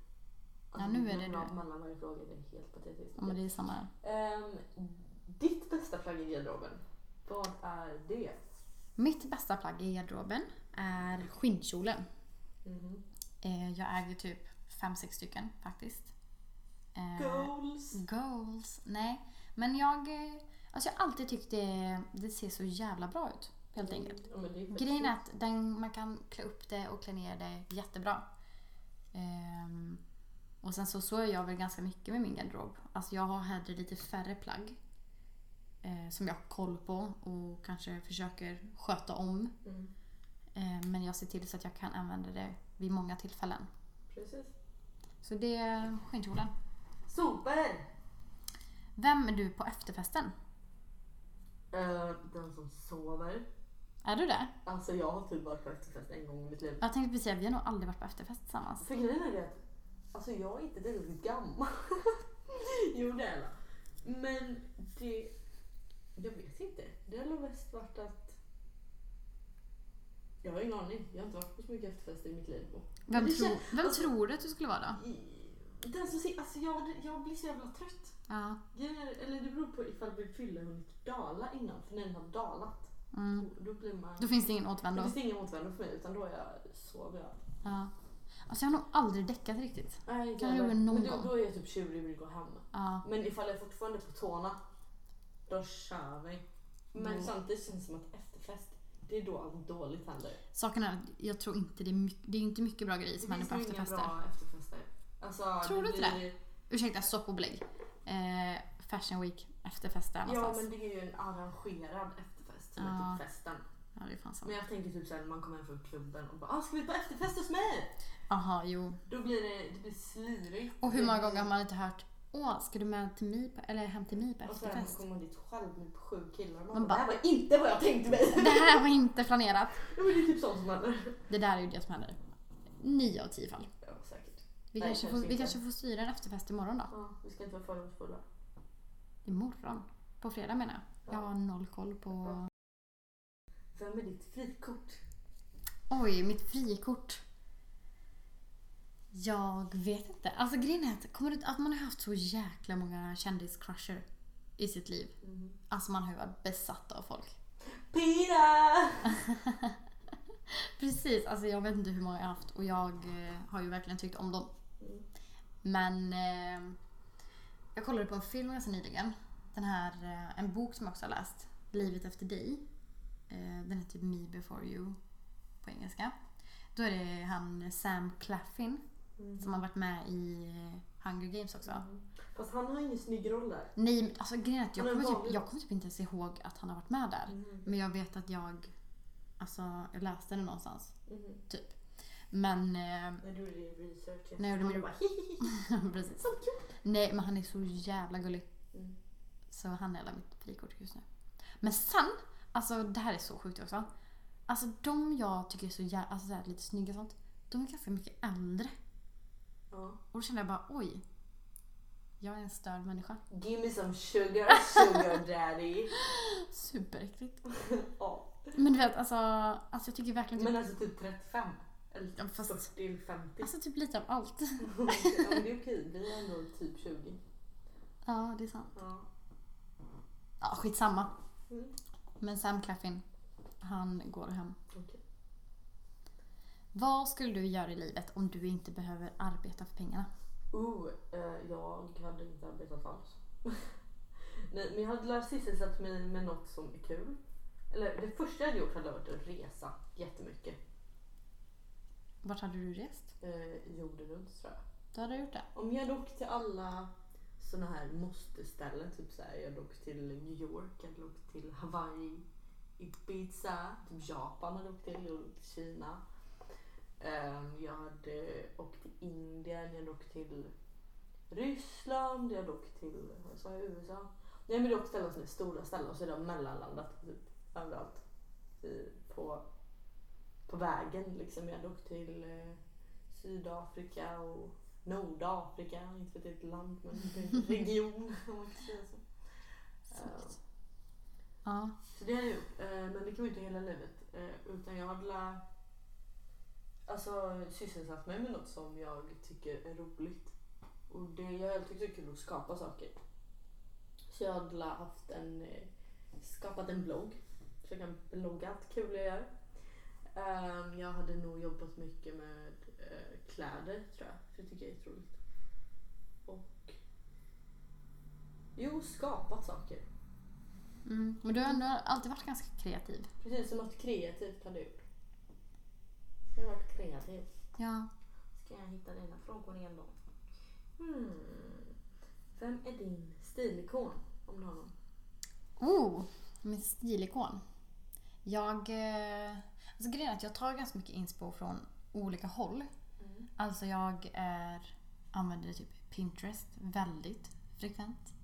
[SPEAKER 2] Ja, nu är det du.
[SPEAKER 1] Mellan varje fråga, det är helt patetiskt.
[SPEAKER 2] Ja men det är samma här.
[SPEAKER 1] Ehm, ditt bästa plagg i garderoben, vad är det?
[SPEAKER 2] Mitt bästa plagg i garderoben är skinnkjolen.
[SPEAKER 1] Mhm.
[SPEAKER 2] Eh, Jag äger typ fem sex stycken faktiskt. Eh,
[SPEAKER 1] Goals!
[SPEAKER 2] Goals? Nej. Men jag, eh, alltså jag har alltid tyckt det, det ser så jävla bra ut. Helt enkelt.
[SPEAKER 1] Ja, det är
[SPEAKER 2] Grejen är att den, man kan klä upp det och klä ner det jättebra. Ehm, och sen så, så är jag väl ganska mycket med min garderob. Alltså jag har hellre lite färre plagg. Eh, som jag har koll på och kanske försöker sköta om.
[SPEAKER 1] Mm,
[SPEAKER 2] Eh, men jag ser till så att jag kan använda det vid många tillfällen.
[SPEAKER 1] precis.
[SPEAKER 2] Så det är skinnkjolen.
[SPEAKER 1] Super!
[SPEAKER 2] Vem är du på efterfesten?
[SPEAKER 1] Eh, den som sover.
[SPEAKER 2] Är du det?
[SPEAKER 1] Alltså jag har typ varit på efterfest en gång i mitt liv.
[SPEAKER 2] Jag tänkte precis säga, vi har nog aldrig varit på efterfest tillsammans.
[SPEAKER 1] För grejen är det alltså jag är inte tillräckligt gammal. jo det är jag. Men det... Jag vet inte. Det har nog mest varit att... Jag har ingen aning. Jag har inte varit på så mycket efterfester i mitt liv.
[SPEAKER 2] Vem, tro,
[SPEAKER 1] kän-
[SPEAKER 2] vem
[SPEAKER 1] alltså-
[SPEAKER 2] tror du att du skulle vara då?
[SPEAKER 1] Den som ser, alltså jag, jag blir så jävla trött.
[SPEAKER 2] Ja.
[SPEAKER 1] Är- Eller det beror på ifall min fylla hunnit dala innan. För när den har dalat,
[SPEAKER 2] Mm.
[SPEAKER 1] då, då blir man...
[SPEAKER 2] Då finns det ingen
[SPEAKER 1] Då
[SPEAKER 2] återvändo.
[SPEAKER 1] finns det ingen återvändo för mig utan då är jag, sover jag.
[SPEAKER 2] Ja. Alltså jag har nog aldrig däckat riktigt.
[SPEAKER 1] Nej,
[SPEAKER 2] Kan göra någon
[SPEAKER 1] Men då,
[SPEAKER 2] gång?
[SPEAKER 1] då är jag typ tjurig och vill gå hem.
[SPEAKER 2] Ja.
[SPEAKER 1] Men ifall jag fortfarande är på tårna, då kör vi. Men
[SPEAKER 2] Då-
[SPEAKER 1] samtidigt känns det som att efterfest, det är då allt dåligt händer.
[SPEAKER 2] Saken är att jag tror inte det är mycket, det är inte mycket bra grejer
[SPEAKER 1] Det
[SPEAKER 2] som händer
[SPEAKER 1] finns
[SPEAKER 2] på
[SPEAKER 1] nog inga
[SPEAKER 2] efterfester.
[SPEAKER 1] bra efterfester. Alltså,
[SPEAKER 2] Tror du inte
[SPEAKER 1] blir-
[SPEAKER 2] Ursäkta, stopp och belägg. Eh, Fashion Week efterfester
[SPEAKER 1] Ja
[SPEAKER 2] någonstans.
[SPEAKER 1] men det är ju en arrangerad efterfest som
[SPEAKER 2] Ja.
[SPEAKER 1] är typ festen.
[SPEAKER 2] Ja, det är fan sant.
[SPEAKER 1] Men jag tänker typ såhär när man kommer hem från klubben och bara ah, ska vi på efterfest hos mig?
[SPEAKER 2] Aha, jo.
[SPEAKER 1] Då blir det, det blir slirigt.
[SPEAKER 2] Och hur många gånger har man inte hört Åh, ska du med till mig på, eller hem till mig på
[SPEAKER 1] Och så
[SPEAKER 2] efterfest?
[SPEAKER 1] kommer man dit själv med sju killar och man,
[SPEAKER 2] Man
[SPEAKER 1] bara,
[SPEAKER 2] bara-
[SPEAKER 1] det här var inte vad jag tänkte mig.
[SPEAKER 2] Det här var inte planerat.
[SPEAKER 1] Ja, men det är typ sånt som händer.
[SPEAKER 2] Det där är ju det som händer. Nio av tio fall.
[SPEAKER 1] Ja säkert.
[SPEAKER 2] Vi,
[SPEAKER 1] Nej,
[SPEAKER 2] kanske,
[SPEAKER 1] kanske
[SPEAKER 2] får, vi
[SPEAKER 1] inte.
[SPEAKER 2] kanske får styra en efterfest imorgon då.
[SPEAKER 1] Ja, vi ska inte vara fördomsfulla.
[SPEAKER 2] Imorgon? På fredag menar jag. Jag har noll koll på...
[SPEAKER 1] Vem är ditt frikort?
[SPEAKER 2] Oj, mitt frikort. Jag vet inte. Alltså grejen är att, kommer du, att man har haft så jäkla många kändiscrusher i sitt liv. Alltså man har ju varit besatt av folk.
[SPEAKER 1] Pira!
[SPEAKER 2] Precis, alltså jag vet inte hur många jag har haft och jag eh, har ju verkligen tyckt om dem.
[SPEAKER 1] Mm.
[SPEAKER 2] Men eh, jag kollade på en film ganska nyligen. Den här, eh, en bok som jag också har läst. Livet efter dig. Eh, den heter typ Me before you på engelska. Då är det han Sam Claflin som har varit med i eh, Hunger Games också.
[SPEAKER 1] Fast han har ingen snygg roll där.
[SPEAKER 2] Nej, alltså grejen jag kommer, typ, jag kommer typ inte ens ihåg att han har varit med där.
[SPEAKER 1] Mm.
[SPEAKER 2] Men jag vet att jag, alltså jag läste det någonstans.
[SPEAKER 1] Mhm.
[SPEAKER 2] Typ. Men, eh,
[SPEAKER 1] När du gjorde din research.
[SPEAKER 2] När jag gjorde min-
[SPEAKER 1] bara,
[SPEAKER 2] precis.
[SPEAKER 1] Så kul.
[SPEAKER 2] Nej, men han är så jävla gullig.
[SPEAKER 1] Mm.
[SPEAKER 2] Så han är hela mitt frikort just nu. Men sen, alltså det här är så sjukt också. Alltså de jag tycker är så jävla, alltså så här, lite snygga och sånt. De är ganska mycket äldre.
[SPEAKER 1] Ja.
[SPEAKER 2] Och då kände jag bara oj. Jag är en störd människa.
[SPEAKER 1] Give me some sugar, sugar daddy.
[SPEAKER 2] Superäckligt.
[SPEAKER 1] ja.
[SPEAKER 2] Men du vet alltså, alltså jag tycker verkligen typ,
[SPEAKER 1] Men alltså typ 35. Eller
[SPEAKER 2] Ja, fast-
[SPEAKER 1] 40 eller 50.
[SPEAKER 2] alltså typ lite av allt.
[SPEAKER 1] ja, men det är okej. Vi är ändå typ 20.
[SPEAKER 2] Ja, det är sant.
[SPEAKER 1] Ja.
[SPEAKER 2] Ja, skitsamma.
[SPEAKER 1] Mm.
[SPEAKER 2] Men Sam Claflin, han går hem.
[SPEAKER 1] Okej.
[SPEAKER 2] Vad skulle du göra i livet om du inte behöver arbeta för pengarna?
[SPEAKER 1] Oh, eh, jag hade inte arbetat alls. Nej, men jag hade lärt sysselsatt mig med något som är kul. Eller det första jag hade gjort hade varit att resa jättemycket.
[SPEAKER 2] Vart hade du rest?
[SPEAKER 1] Eh, jorden runt tror jag.
[SPEAKER 2] Du hade gjort det?
[SPEAKER 1] Om jag hade åkt till alla såna här måste-ställen, typ så här, jag hade åkt till New York, jag hade åkt till Hawaii, Ibiza, typ Japan hade jag åkt till, jag hade åkt till Kina. Ehm, jag hade åkt till Indien, jag hade åkt till Ryssland, jag hade åkt till vad sa jag, USA. Nej men det är också ställen som är stora ställen och så är de mellanlandat typ, överallt. På, på vägen liksom. Jag hade åkt till eh, Sydafrika och Nordafrika, inte för att det är ett land men en region om man kan säga så. Eh,
[SPEAKER 2] Ja.
[SPEAKER 1] så det har jag gjort, eh, men det kan ju inte hela livet. Utan jag hade alltså, sysselsatt mig med något som jag tycker är roligt. Och det, jag tycker det är kul att skapa saker. Så jag hade haft en, eh, skapat en blogg. Så jag kan blogga allt kul jag gör. Ehm, Jag hade nog jobbat mycket med eh, kläder tror jag. För det tycker jag är jätteroligt. Och jo, skapat saker.
[SPEAKER 2] Mm. Men du har ändå alltid varit ganska kreativ.
[SPEAKER 1] Precis som något kreativt hade jag gjort. Jag har varit kreativ.
[SPEAKER 2] Ja.
[SPEAKER 1] Ska jag hitta dina frågor igen då? Hmm. Vem är din stilikon? Om du har någon.
[SPEAKER 2] Oh, min stilikon. Jag... eh, Alltså grejen är att jag tar ganska mycket inspo från olika håll.
[SPEAKER 1] Mm.
[SPEAKER 2] Alltså jag är, använder typ Pinterest väldigt frekvent.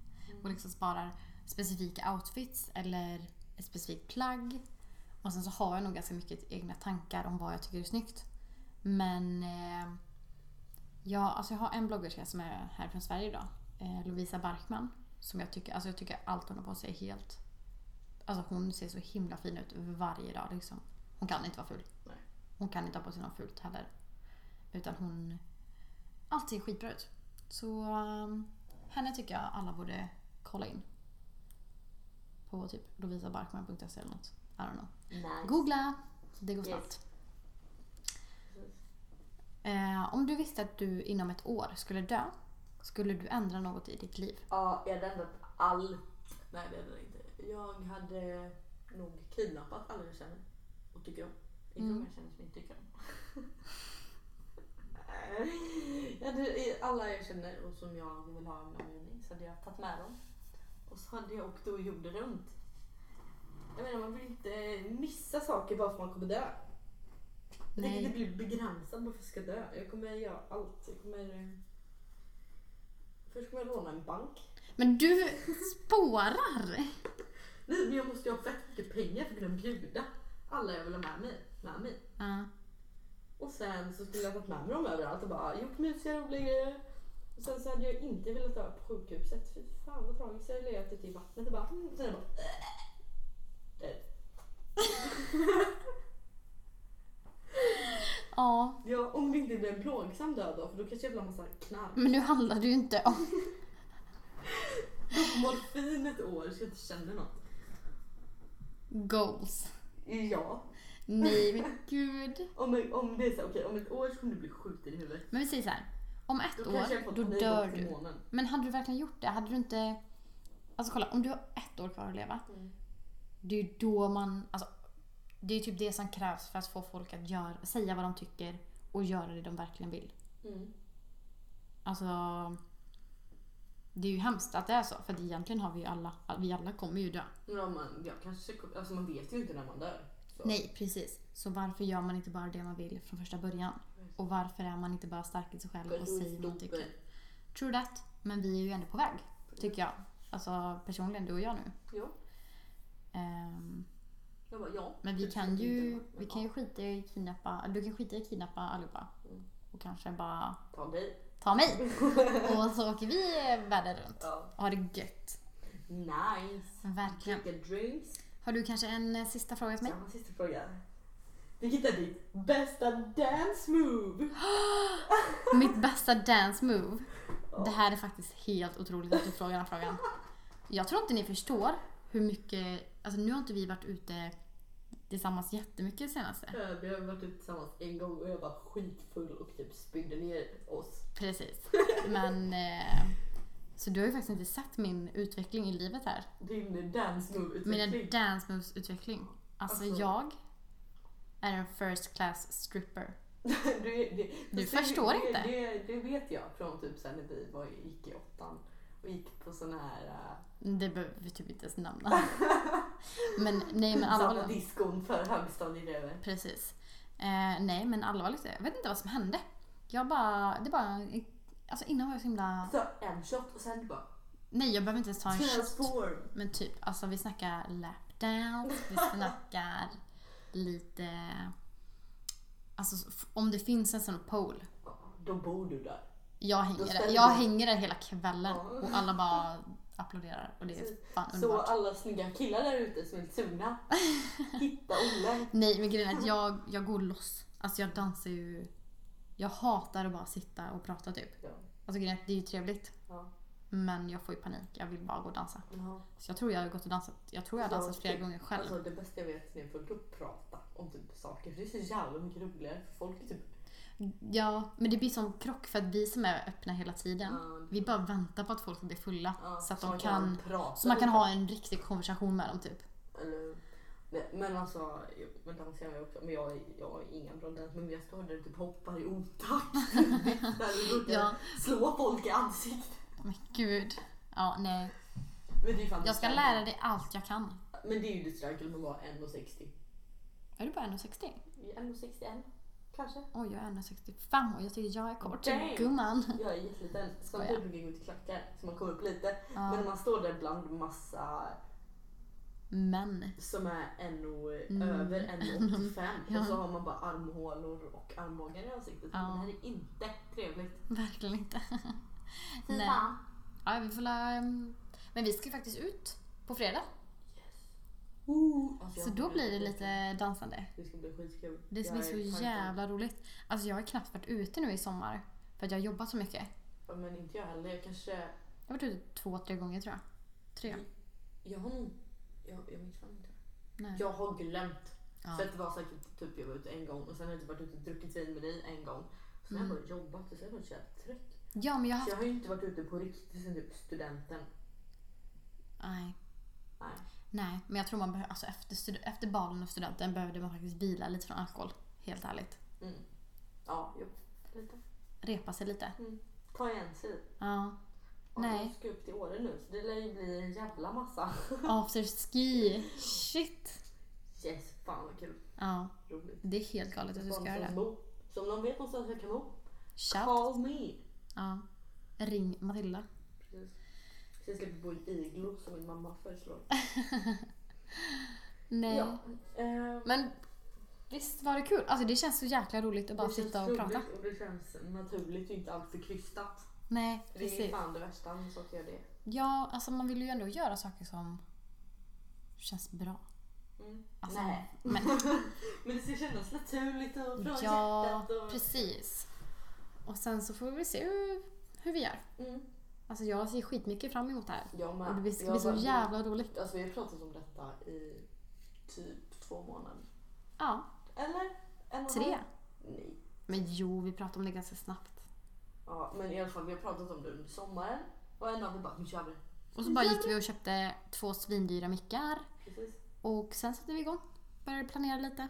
[SPEAKER 2] Och liksom sparar specifika outfits eller ett specifikt plagg. Och sen så har jag nog ganska mycket egna tankar om vad jag tycker är snyggt. Men eh, jag, alltså jag har en bloggerska som är här från Sverige idag. Eh, Lovisa Barkman. Som jag tycker, alltså jag tycker allt hon har på sig är helt... Alltså hon ser så himla fin ut varje dag liksom. Hon kan inte vara ful.
[SPEAKER 1] Nej.
[SPEAKER 2] Hon kan inte ha på sig något fult heller. Utan hon... Allt ser skitbra ut. Så um, henne tycker jag alla borde kolla in. På typ lovisabarkman.se eller något. I don't know.
[SPEAKER 1] Nice.
[SPEAKER 2] Googla! Det går
[SPEAKER 1] Yes.
[SPEAKER 2] snabbt. Eh, om du visste att du inom ett år skulle dö, skulle du ändra något i ditt liv?
[SPEAKER 1] Ja, jag hade ändrat allt. Nej, det hade jag inte. Jag hade nog kidnappat alla jag känner och tycker om. Inte
[SPEAKER 2] Mm.
[SPEAKER 1] om jag känner som inte tycker om. jag hade, alla jag känner och som jag vill ha en omgivning så hade jag tagit med dem. Och så hade jag åkt då jorden runt. Jag menar man vill inte missa saker bara för att man kommer dö. Jag tänker inte bli begränsad bara för att jag ska dö. Jag kommer göra allt. Jag kommer... eh, Först kommer jag råna en bank.
[SPEAKER 2] Men du spårar!
[SPEAKER 1] Nej men jag måste ju ha fett mycket pengar för att kunna bjuda alla jag vill ha med mig. Med mig.
[SPEAKER 2] Ja.
[SPEAKER 1] Och sen så skulle jag tagit med mig dem överallt och bara gjort mysiga roliga grejer. Och sen så hade jag inte velat dö på sjukhuset. Fy fan vad tragiskt. Jag hade legat ute i vattnet och bara... Mm, sen jag bara Död.
[SPEAKER 2] ja.
[SPEAKER 1] Ja, om det inte blir en plågsam död då, för då kanske jag vill ha massa knark.
[SPEAKER 2] Men nu handlar det ju inte om...
[SPEAKER 1] Morfin ett år så jag inte känner något.
[SPEAKER 2] Goals.
[SPEAKER 1] Ja.
[SPEAKER 2] Nej men gud.
[SPEAKER 1] Om, om det är så, okej om ett år så kommer du bli skjuten i huvudet.
[SPEAKER 2] Men vi säger så här. Om ett
[SPEAKER 1] Då
[SPEAKER 2] år, då dör du.
[SPEAKER 1] månen.
[SPEAKER 2] Men hade du verkligen gjort det? Hade du inte... Alltså kolla, om du har ett år kvar att leva.
[SPEAKER 1] Mm.
[SPEAKER 2] Det är ju då man... Alltså, det är typ det som krävs för att få folk att göra, säga vad de tycker och göra det de verkligen vill.
[SPEAKER 1] Mm.
[SPEAKER 2] Alltså... Det är ju hemskt att det är så, för att egentligen har vi ju alla, vi alla kommer ju dö.
[SPEAKER 1] Ja, man, jag kanske, alltså man vet ju inte när man dör. Så.
[SPEAKER 2] Nej, precis. Så varför gör man inte bara det man vill från första början? Och varför är man inte bara stark i sig själv och säger vad man tycker? True that. Men vi är ju ändå på väg, tycker jag. Alltså personligen, du och jag nu.
[SPEAKER 1] Ja. Jag bara ja.
[SPEAKER 2] men vi kan ju,
[SPEAKER 1] inte,
[SPEAKER 2] vi kan ju skita i kidnappa, du kan skita i kidnappa allihopa.
[SPEAKER 1] Mm.
[SPEAKER 2] Och kanske bara
[SPEAKER 1] Ta dig.
[SPEAKER 2] ta mig. och så åker vi världen runt
[SPEAKER 1] Ja.
[SPEAKER 2] och har det gött.
[SPEAKER 1] Nice.
[SPEAKER 2] Verkligen.
[SPEAKER 1] Drinks.
[SPEAKER 2] Har du kanske en eh, sista fråga till mig?
[SPEAKER 1] Samma sista fråga. Vilket är ditt bästa dance move?
[SPEAKER 2] Mitt bästa dance move. Det här är faktiskt helt otroligt att du frågar den frågan. Jag tror inte ni förstår hur mycket... Alltså nu har inte vi varit ute tillsammans jättemycket senaste.
[SPEAKER 1] Eh, Vi har varit ute tillsammans en gång och jag var skitfull och typ spydde ner oss.
[SPEAKER 2] Precis. Men... Eh, så du har ju faktiskt inte sett min utveckling i livet här.
[SPEAKER 1] Din dance move
[SPEAKER 2] Mina
[SPEAKER 1] utveckling.
[SPEAKER 2] dance moves utveckling. Alltså,
[SPEAKER 1] Alltså-
[SPEAKER 2] jag är en first class stripper.
[SPEAKER 1] du, det,
[SPEAKER 2] Du förstår
[SPEAKER 1] det,
[SPEAKER 2] inte.
[SPEAKER 1] Det, det vet jag från typ sen när vi var, gick i åttan och gick på sån här uh,
[SPEAKER 2] Det behöver vi typ inte ens nämna. Men nej men allvarligt.
[SPEAKER 1] diskon för högstadieelever.
[SPEAKER 2] Precis. Eh, nej men allvarligt. Jag vet inte vad som hände. Jag bara, det bara, alltså innan var jag så himla,
[SPEAKER 1] Så en shot och sen bara
[SPEAKER 2] nej jag behöver inte ens ta en shot.
[SPEAKER 1] transform.
[SPEAKER 2] Men typ, alltså vi snackar lapdance, vi snackar lite... Alltså om det finns en sån pole.
[SPEAKER 1] Då bor du där.
[SPEAKER 2] Jag hänger där, jag hänger där hela kvällen och alla bara applåderar och det är fan
[SPEAKER 1] Så
[SPEAKER 2] underbart.
[SPEAKER 1] alla snygga killar där ute som är sugna, hitta Olle.
[SPEAKER 2] Nej men grejen är att jag, jag går loss. Alltså jag dansar ju... Jag hatar att bara sitta och prata typ.
[SPEAKER 1] Ja.
[SPEAKER 2] Alltså grejen är att det är ju trevligt.
[SPEAKER 1] Ja.
[SPEAKER 2] Men jag får ju panik. Jag vill bara gå och dansa.
[SPEAKER 1] Ja.
[SPEAKER 2] Så jag tror jag har gått och dansat. Jag tror jag har dansat flera
[SPEAKER 1] typ.
[SPEAKER 2] gånger själv.
[SPEAKER 1] Alltså det bästa jag vet är när folk prata om typ saker. För det är så jävla mycket roligare. För folk är typ...
[SPEAKER 2] Ja, men det blir som krock för att vi som är öppna hela tiden.
[SPEAKER 1] Ja.
[SPEAKER 2] Vi bara väntar på att folk ska bli fulla.
[SPEAKER 1] Ja,
[SPEAKER 2] så att de kan...
[SPEAKER 1] prata
[SPEAKER 2] Så man kan ha en riktig konversation med dem typ.
[SPEAKER 1] Eller, nej, men alltså, dansa jag också. Men jag, är- jag är ingen bra dans. Men jag står där och typ hoppar i otakt. Där brukar
[SPEAKER 2] Ja.
[SPEAKER 1] slå folk i ansiktet.
[SPEAKER 2] Men gud. Ja, nej. Jag ska lära dig allt jag kan.
[SPEAKER 1] Men det är ju det struggle med att vara 1,60.
[SPEAKER 2] Är du bara 1,60?
[SPEAKER 1] 1,61 kanske.
[SPEAKER 2] Oj, jag är 1,65 och jag tycker jag är kort.
[SPEAKER 1] Damn.
[SPEAKER 2] Gumman.
[SPEAKER 1] Jag är jätteliten. Samtidigt brukar jag gå till klackar så man kommer upp lite.
[SPEAKER 2] Ja.
[SPEAKER 1] Men när man står där bland massa
[SPEAKER 2] Men.
[SPEAKER 1] som är och,
[SPEAKER 2] Mm.
[SPEAKER 1] över 1,85
[SPEAKER 2] Ja.
[SPEAKER 1] och så har man bara armhålor och armbågar i ansiktet.
[SPEAKER 2] Ja.
[SPEAKER 1] Det här är inte trevligt.
[SPEAKER 2] Verkligen inte. Nej. Ja, vi får la, Men vi ska ju faktiskt ut på fredag.
[SPEAKER 1] Alltså,
[SPEAKER 2] Så då blir det lite dansande.
[SPEAKER 1] Det ska bli skitkul.
[SPEAKER 2] Det ska bli
[SPEAKER 1] är
[SPEAKER 2] så
[SPEAKER 1] taggad.
[SPEAKER 2] jävla roligt. Alltså jag har knappt varit ute nu i sommar. För att jag har jobbat så mycket.
[SPEAKER 1] Ja, Men inte jag heller. Jag kanske...
[SPEAKER 2] Jag har varit ute två, tre gånger tror jag. Tre.
[SPEAKER 1] Jag har nog... Jag, jag minns fan inte.
[SPEAKER 2] Nej.
[SPEAKER 1] Jag har glömt.
[SPEAKER 2] Ja.
[SPEAKER 1] Att det var säkert typ jag var ute en gång och sen har jag typ varit ute och druckit vin med dig en gång. Sen har jag
[SPEAKER 2] Mm.
[SPEAKER 1] bara jobbat och så har jag varit så jävla trött.
[SPEAKER 2] Ja, men jag har
[SPEAKER 1] Så jag har ju inte varit ute på riktigt sen typ studenten.
[SPEAKER 2] Nej.
[SPEAKER 1] Nej.
[SPEAKER 2] Nej, men jag tror man behöver... Alltså efter, efter balen och studenten behövde man faktiskt vila lite från alkohol. Helt ärligt.
[SPEAKER 1] Mm. Ja, jo. Lite.
[SPEAKER 2] Repa sig lite.
[SPEAKER 1] Mm. Ta igen sig.
[SPEAKER 2] Ja.
[SPEAKER 1] Ja,
[SPEAKER 2] Nej.
[SPEAKER 1] Jag ska upp till Åre nu så det lär ju bli en jävla massa.
[SPEAKER 2] After ski. Shit.
[SPEAKER 1] Yes, fan vad kul.
[SPEAKER 2] Ja,
[SPEAKER 1] Roligt.
[SPEAKER 2] det är helt galet att du ska göra det.
[SPEAKER 1] Bo. Så om någon vet någonstans jag kan bo,
[SPEAKER 2] Shout.
[SPEAKER 1] call me.
[SPEAKER 2] Ja. Ring Matilda.
[SPEAKER 1] Precis. Så jag slipper bo i iglo som min mamma föreslår.
[SPEAKER 2] Nej.
[SPEAKER 1] Ja. Eh,
[SPEAKER 2] Men visst var det kul? Alltså det känns så jäkla roligt att bara sitta och prata.
[SPEAKER 1] och det känns naturligt och inte alltför krystat.
[SPEAKER 2] Nej,
[SPEAKER 1] Det är
[SPEAKER 2] precis.
[SPEAKER 1] fan det värsta med saker jag det.
[SPEAKER 2] Ja, alltså man vill ju ändå göra saker som känns bra.
[SPEAKER 1] Mm.
[SPEAKER 2] Alltså,
[SPEAKER 1] Nej.
[SPEAKER 2] Men,
[SPEAKER 1] Men det ska kännas naturligt och från
[SPEAKER 2] ja,
[SPEAKER 1] hjärtat. Och...
[SPEAKER 2] precis. Och sen så får vi se hur, hur vi gör.
[SPEAKER 1] Mm.
[SPEAKER 2] Alltså jag ser skitmycket fram emot det här.
[SPEAKER 1] Jag med.
[SPEAKER 2] Och det ska bli så jävla roligt.
[SPEAKER 1] Alltså vi har pratat om detta i typ två månader.
[SPEAKER 2] Ja,
[SPEAKER 1] Eller? En och
[SPEAKER 2] tre.
[SPEAKER 1] Nej.
[SPEAKER 2] Men jo, vi pratar om det ganska snabbt.
[SPEAKER 1] Ja, men i alla fall vi har pratat om det under sommaren. Och en dag vi bara, nu kör vi.
[SPEAKER 2] Och så bara gick vi och köpte två svindyra mickar.
[SPEAKER 1] Precis.
[SPEAKER 2] Och sen satte vi igång. Började planera lite.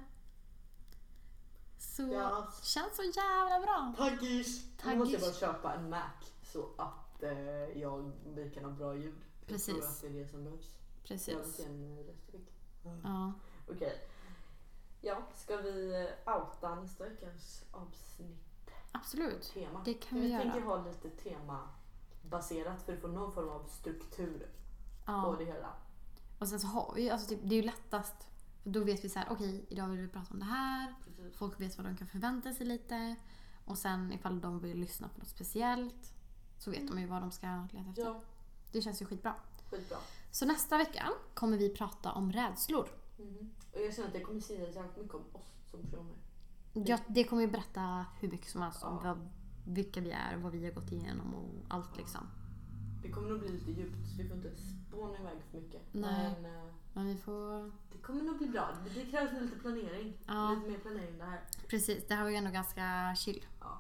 [SPEAKER 2] Så
[SPEAKER 1] Ja.
[SPEAKER 2] känns så jävla bra.
[SPEAKER 1] Taggis! Nu måste jag bara köpa en Mac så att eh, jag, vi kan ha bra ljud.
[SPEAKER 2] Precis.
[SPEAKER 1] Jag tror att det är det som behövs. Jag vill
[SPEAKER 2] Precis.
[SPEAKER 1] en röstfick.
[SPEAKER 2] Ja.
[SPEAKER 1] Okej. Ja, ska vi outa nästa veckas avsnitt?
[SPEAKER 2] Absolut.
[SPEAKER 1] Tema.
[SPEAKER 2] Det kan
[SPEAKER 1] vi
[SPEAKER 2] vi
[SPEAKER 1] tänker
[SPEAKER 2] göra.
[SPEAKER 1] ha lite tema baserat för att få någon form av struktur på
[SPEAKER 2] Ja.
[SPEAKER 1] det hela.
[SPEAKER 2] Och sen så har vi alltså typ, det är ju lättast. För då vet vi så här, okej idag vill vi prata om det här.
[SPEAKER 1] Precis.
[SPEAKER 2] Folk vet vad de kan förvänta sig lite. Och sen ifall de vill lyssna på något speciellt så vet de ju vad de ska leta efter.
[SPEAKER 1] Ja,
[SPEAKER 2] Det känns ju skitbra.
[SPEAKER 1] skitbra.
[SPEAKER 2] Så nästa vecka kommer vi prata om rädslor.
[SPEAKER 1] Mhm. Och jag känner att det kommer säga jävligt mycket om oss som personer.
[SPEAKER 2] Ja, det kommer ju berätta hur mycket som helst om
[SPEAKER 1] Ja.
[SPEAKER 2] vad, vilka vi är och vad vi har gått igenom och allt liksom.
[SPEAKER 1] Det kommer nog bli lite djupt så vi får inte spåna iväg för mycket.
[SPEAKER 2] Nej.
[SPEAKER 1] Men eh,
[SPEAKER 2] Men vi får...
[SPEAKER 1] det kommer nog bli bra. Det- krävs lite planering.
[SPEAKER 2] Ja.
[SPEAKER 1] Lite mer planering det här.
[SPEAKER 2] Precis, det här var ju ändå ganska chill.
[SPEAKER 1] Ja,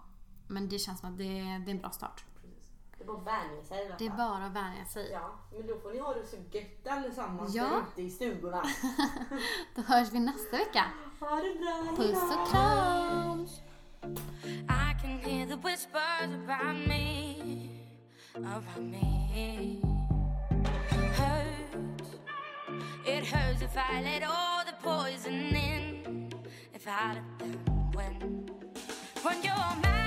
[SPEAKER 2] Men det känns som att det, det är en bra start.
[SPEAKER 1] Det är bara att vänja sig.
[SPEAKER 2] Det är bara att vänja sig.
[SPEAKER 1] Ja, men då får ni ha det så gött allesammans
[SPEAKER 2] Ja.
[SPEAKER 1] där ute i stugorna.
[SPEAKER 2] Då hörs vi nästa vecka.
[SPEAKER 1] Ha det bra,
[SPEAKER 2] Puss och kram!
[SPEAKER 3] I can hear the whispers around me, around me. Hurts. It hurts if I let all the poison in. If I let them win. Run your mouth,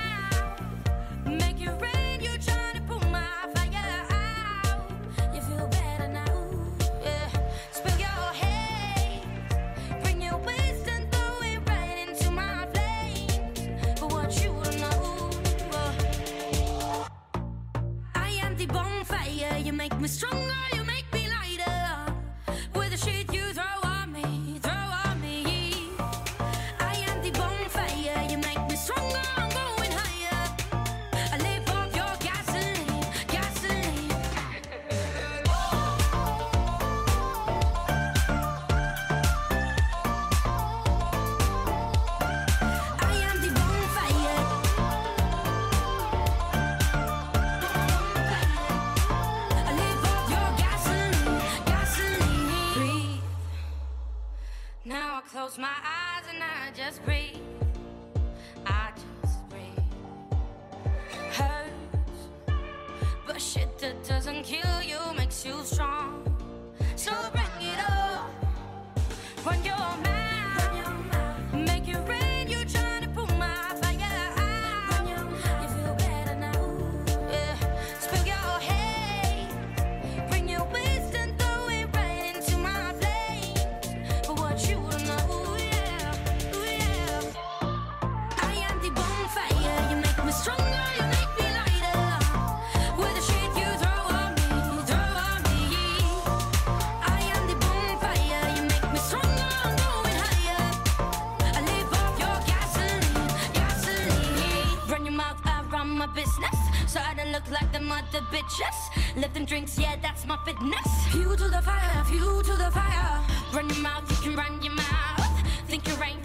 [SPEAKER 3] me stronger, look like the mother bitches. Lifting drinks, yeah, that's my fitness. Fuel to the fire, fuel to the fire. Run your mouth, you can run your mouth. Think you're right